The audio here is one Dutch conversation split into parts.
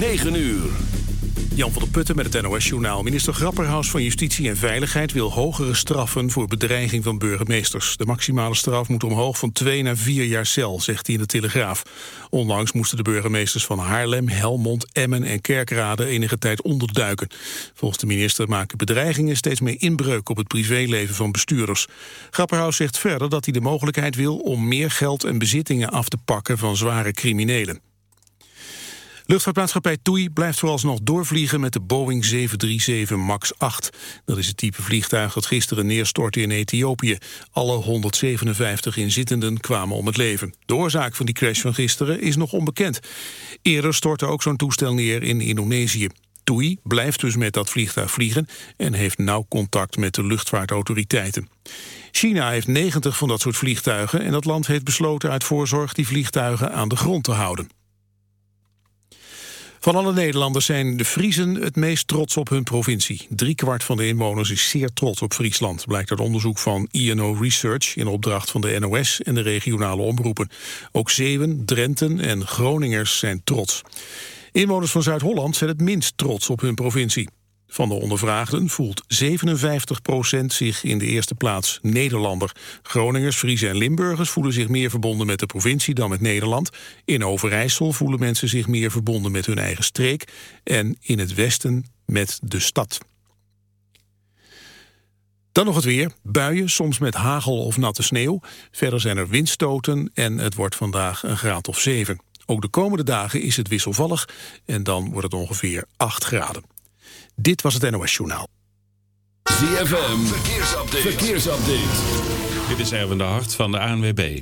9 uur. Jan van der Putten met het NOS-journaal. Minister Grapperhaus van Justitie en Veiligheid wil hogere straffen voor bedreiging van burgemeesters. De maximale straf moet omhoog van twee naar vier jaar cel, zegt hij in de Telegraaf. Onlangs moesten de burgemeesters van Haarlem, Helmond, Emmen en Kerkrade enige tijd onderduiken. Volgens de minister maken bedreigingen steeds meer inbreuk op het privéleven van bestuurders. Grapperhaus zegt verder dat hij de mogelijkheid wil om meer geld en bezittingen af te pakken van zware criminelen. Luchtvaartmaatschappij TUI blijft vooralsnog doorvliegen met de Boeing 737 MAX 8. Dat is het type vliegtuig dat gisteren neerstortte in Ethiopië. Alle 157 inzittenden kwamen om het leven. De oorzaak van die crash van gisteren is nog onbekend. Eerder stortte ook zo'n toestel neer in Indonesië. TUI blijft dus met dat vliegtuig vliegen en heeft nauw contact met de luchtvaartautoriteiten. China heeft 90 van dat soort vliegtuigen en dat land heeft besloten uit voorzorg die vliegtuigen aan de grond te houden. Van alle Nederlanders zijn de Friesen het meest trots op hun provincie. Driekwart van de inwoners is zeer trots op Friesland... blijkt uit onderzoek van INO Research... in opdracht van de NOS en de regionale omroepen. Ook Zeeuwen, Drenten en Groningers zijn trots. Inwoners van Zuid-Holland zijn het minst trots op hun provincie. Van de ondervraagden voelt 57% zich in de eerste plaats Nederlander. Groningers, Friese en Limburgers voelen zich meer verbonden met de provincie dan met Nederland. In Overijssel voelen mensen zich meer verbonden met hun eigen streek. En in het westen met de stad. Dan nog het weer. Buien, soms met hagel of natte sneeuw. Verder zijn er windstoten en het wordt vandaag een graad of 7. Ook de komende dagen is het wisselvallig en dan wordt het ongeveer 8 graden. Dit was het NOS Journaal. ZFM, verkeersupdate. verkeersupdate. Dit is Erwin de Hart van de ANWB.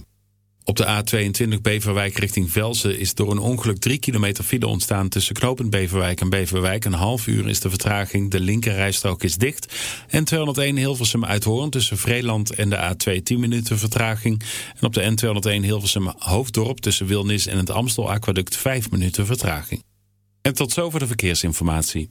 Op de A22 Beverwijk richting Velsen is door een ongeluk 3 kilometer file ontstaan tussen Knopend Beverwijk en Beverwijk. Een half uur is de vertraging, de linkerrijstrook is dicht. En 201 Hilversum Uithoorn tussen Vreeland en de A2 10 minuten vertraging. En op de N201 Hilversum Hoofddorp tussen Wilnis en het Amstel Aquaduct 5 minuten vertraging. En tot zover de verkeersinformatie.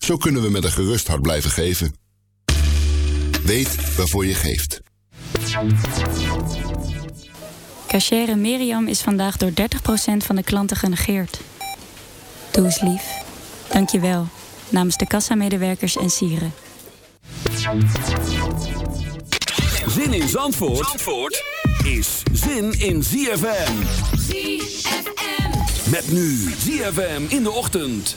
Zo kunnen we met een gerust hart blijven geven. Weet waarvoor je geeft. Cachere Miriam is vandaag door 30% van de klanten genegeerd. Doe eens lief. Dank je wel. Namens de kassamedewerkers en sieren. Zin in Zandvoort, Zandvoort is zin in ZFM. ZFM. Met nu ZFM in de ochtend.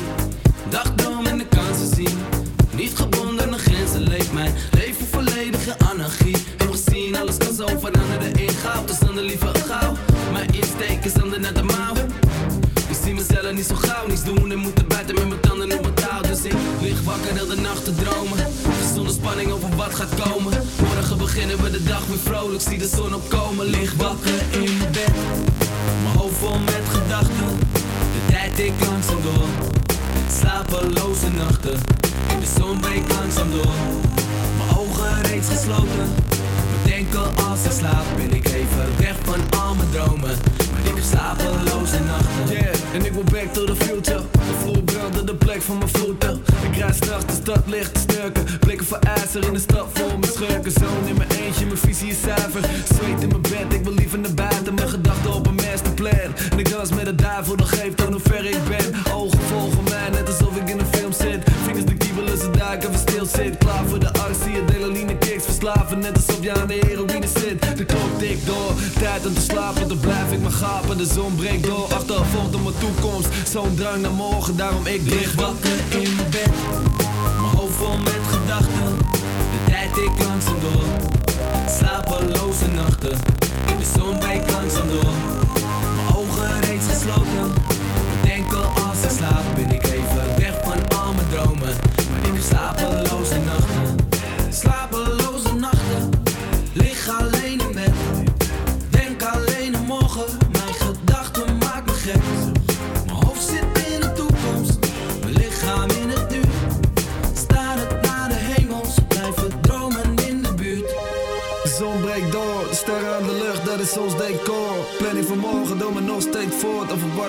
Dromen. Zonder spanning over wat gaat komen. Morgen beginnen we de dag weer vrolijk, zie de zon opkomen. Lig wakker in mijn bed, mijn hoofd vol met gedachten. De tijd ik langzaam door, slapeloze nachten. De zon breekt langzaam door, mijn ogen reeds gesloten. Denken als ik slaap, ben ik even weg van al mijn dromen. Maar ik heb slapeloze nachten. Yeah, en ik wil back to the future. De vloer de plek van mijn voeten. Rijd de stad licht te snurken. Blikken voor ijzer in de stad vol met schurken. Zoon in mijn eentje, mijn visie is zuiver. Zweet in mijn bed, ik wil liever naar buiten. Mijn gedachten op een masterplan. En ik dans met de duivel, dat geeft aan hoe ver ik ben. Ogen volgen mij, net alsof ik in een film zit. Vingers de kiebelen, ze duiken, even stil zit. Klaar voor de actie, adrenaline kicks verslaven. Net alsof je aan de tijd om te slapen. Dan blijf ik maar gapen, de zon breekt door. Achtervolgt op mijn toekomst, zo'n drang naar morgen. Daarom ik lig wakker in mijn bed. Mijn hoofd vol met gedachten. De tijd ik langzaam door. Slapeloze nachten. In de zon breekt langzaam door. Mijn ogen reeds gesloten. Denken als ik slaap ben ik even weg van al mijn dromen. Maar ik heb slapeloze nachten.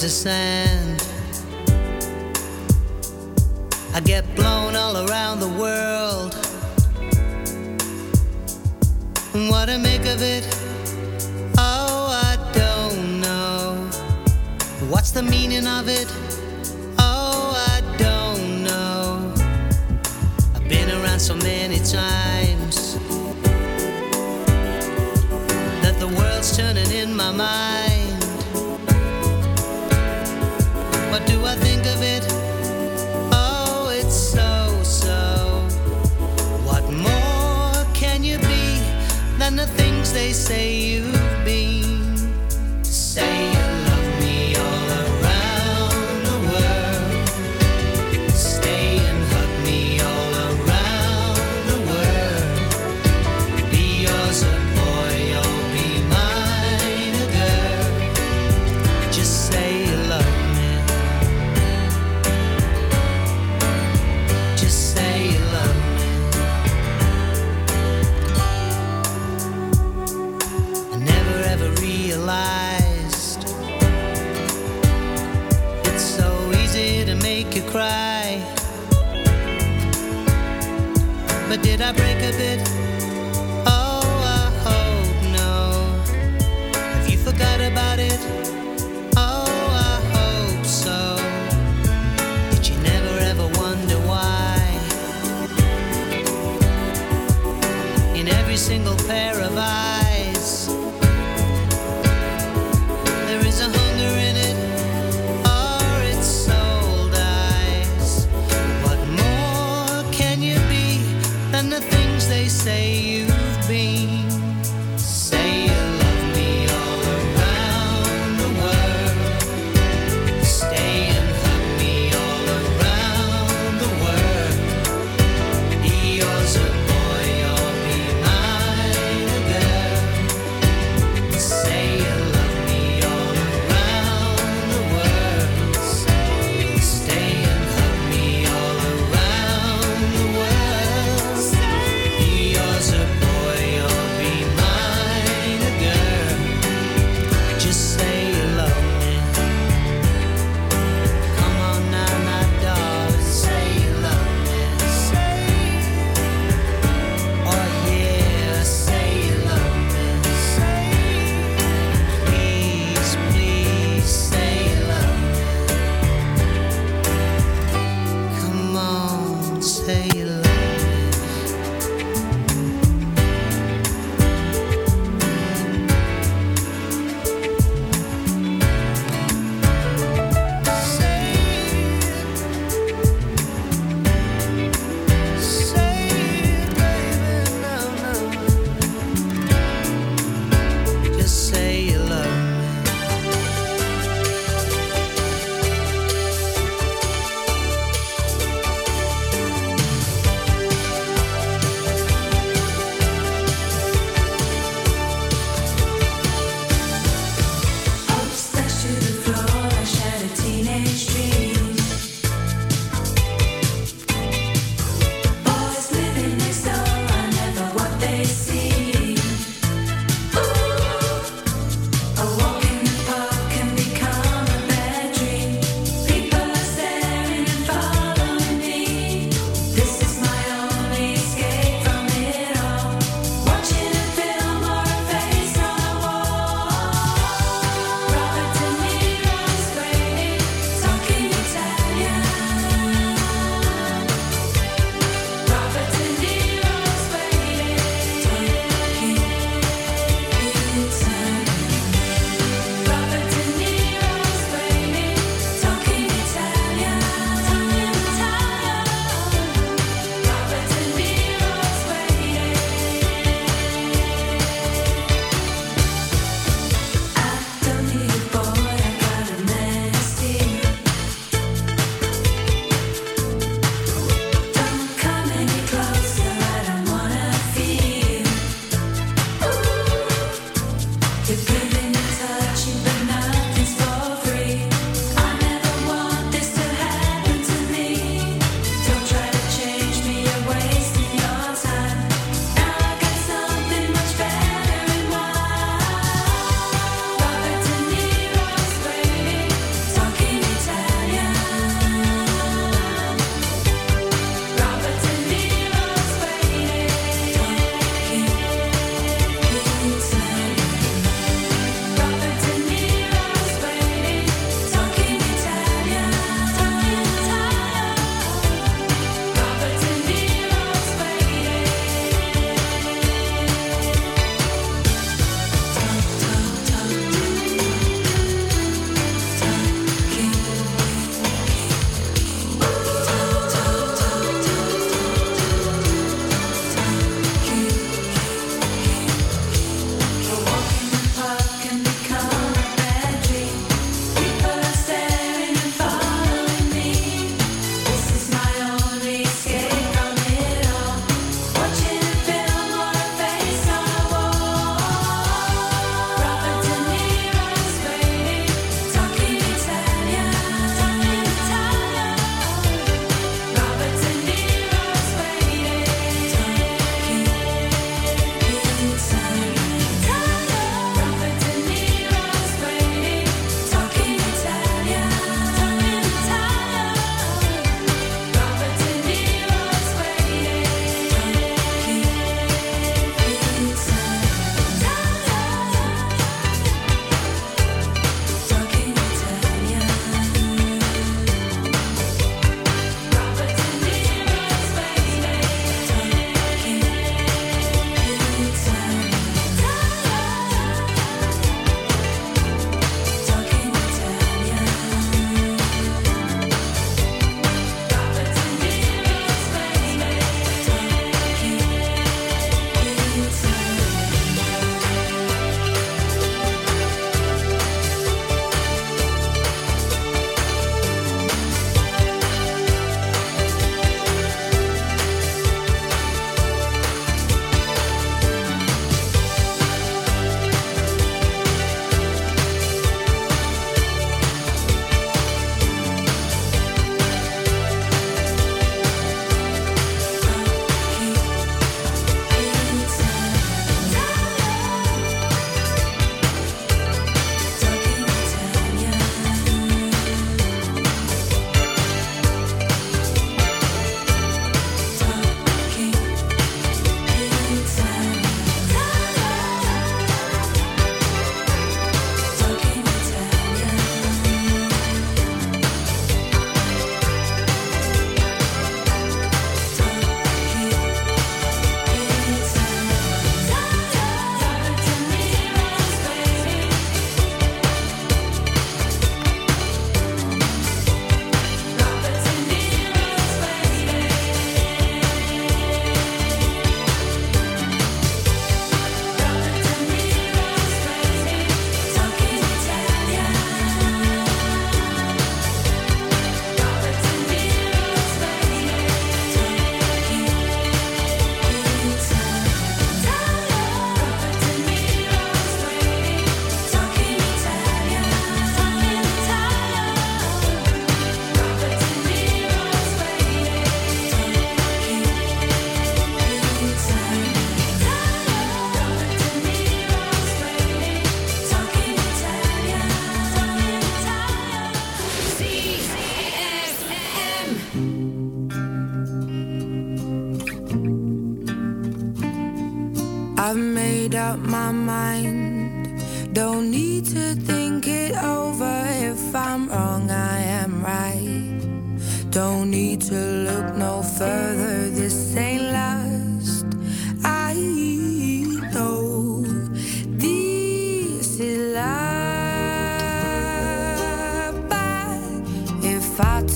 Grains of sand. I get blown all around the world. What to make of it? Oh, I don't know. What's the meaning of it? Oh, I don't know. I've been around so many times that the world's turning in my mind. They say you've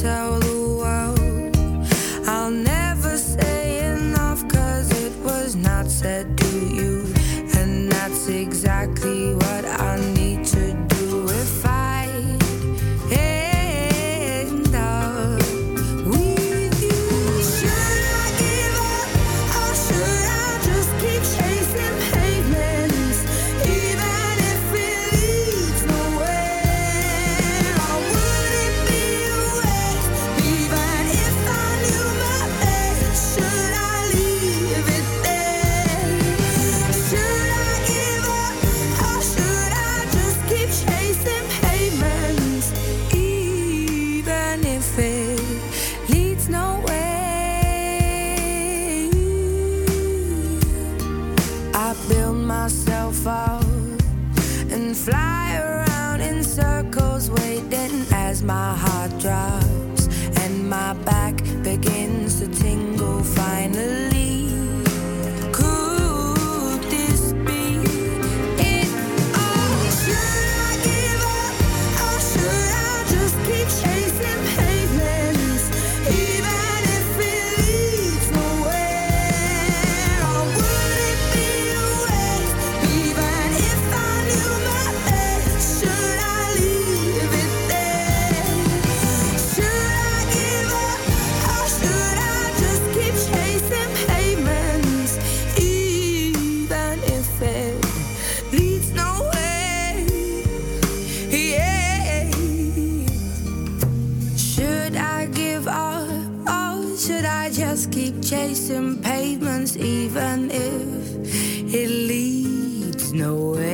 how it leads nowhere?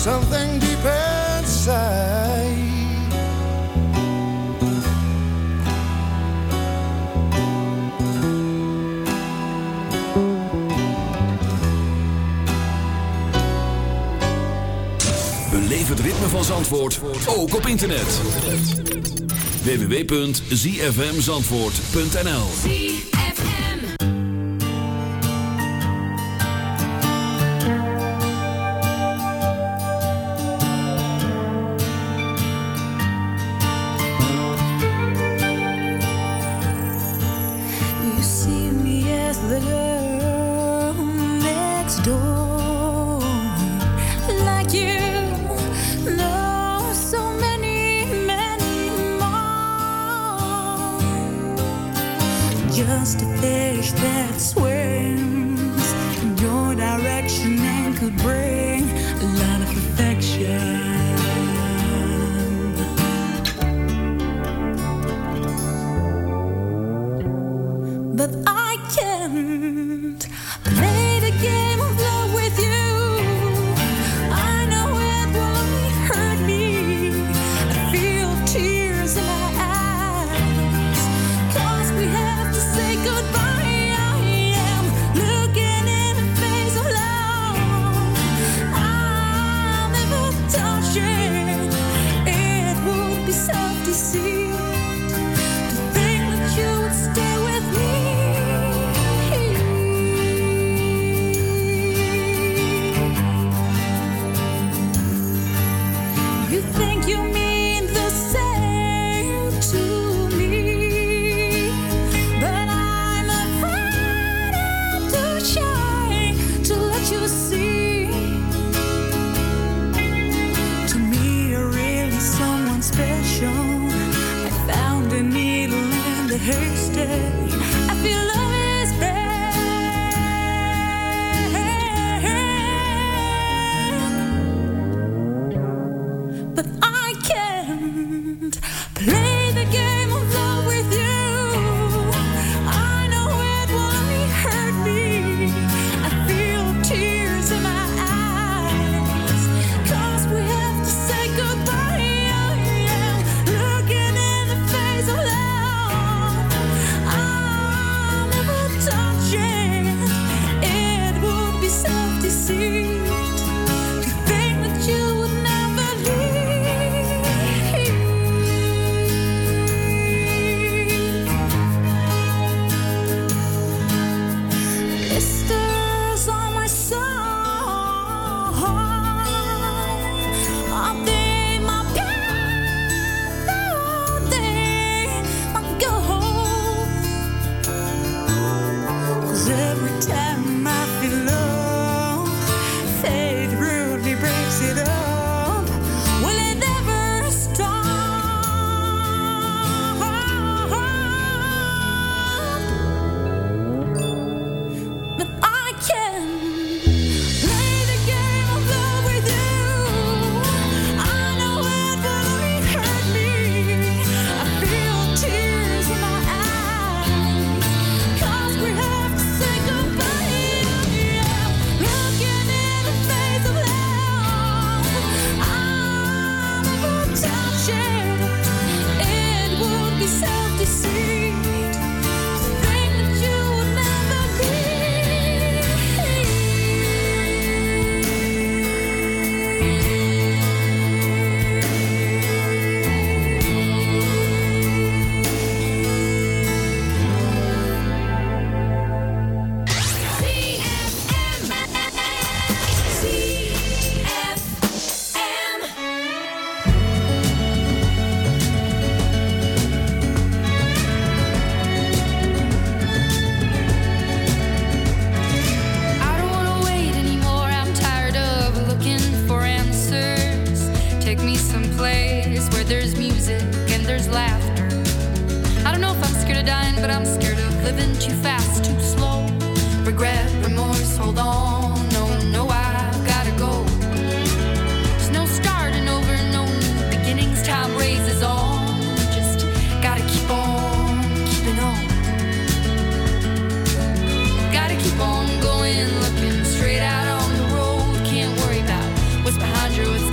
something deep inside. Beleef het ritme van Zandvoort ook op internet. www.zfmzandvoort.nl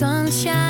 sunshine